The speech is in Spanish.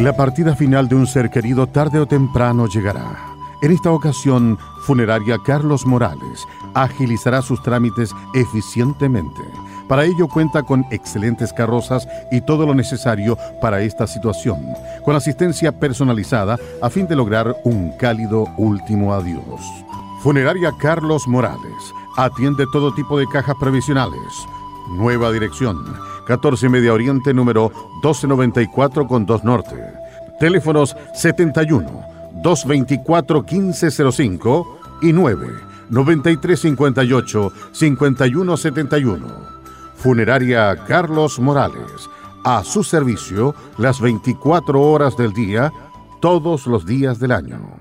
La partida final de un ser querido tarde o temprano llegará. En esta ocasión, Funeraria Carlos Morales agilizará sus trámites eficientemente. Para ello cuenta con excelentes carrozas y todo lo necesario para esta situación, con asistencia personalizada a fin de lograr un cálido último adiós. Funeraria Carlos Morales atiende todo tipo de cajas previsionales. Nueva dirección, 14 Media Oriente, número 1294 con 2 Norte. Teléfonos 71 224 1505 y 9 9358 5171. Funeraria Carlos Morales. A su servicio las 24 horas del día, todos los días del año.